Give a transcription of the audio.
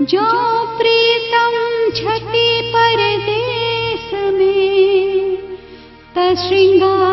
जो प्रीतम छठी परदेश में तृङ्गा